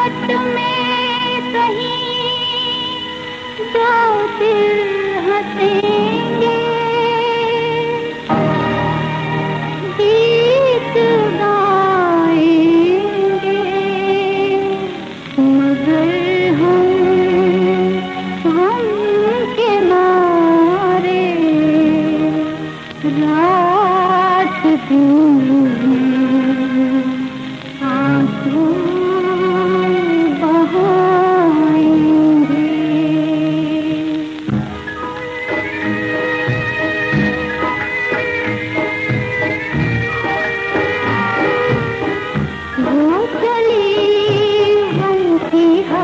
मोहब्बत में सही गीत गाएँगे। मगर हम के मारे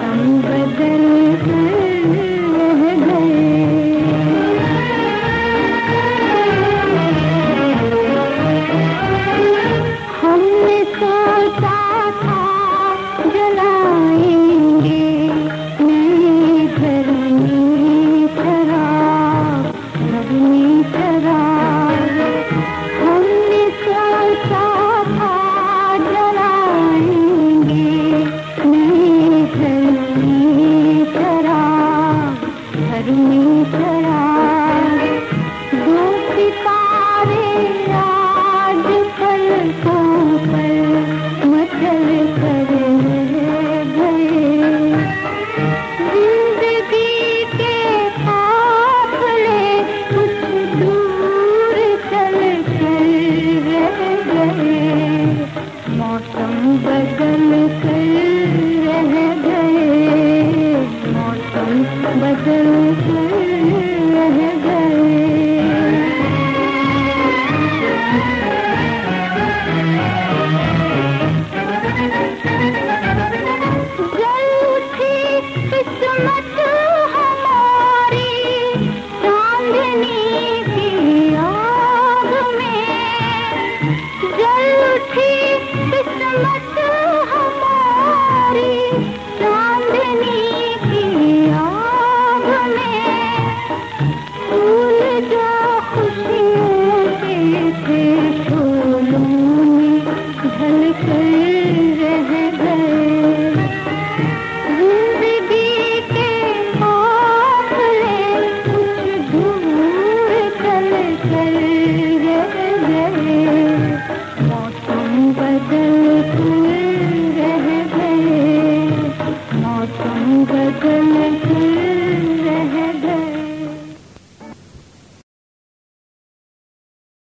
संबदल चढ़ने चढ़ा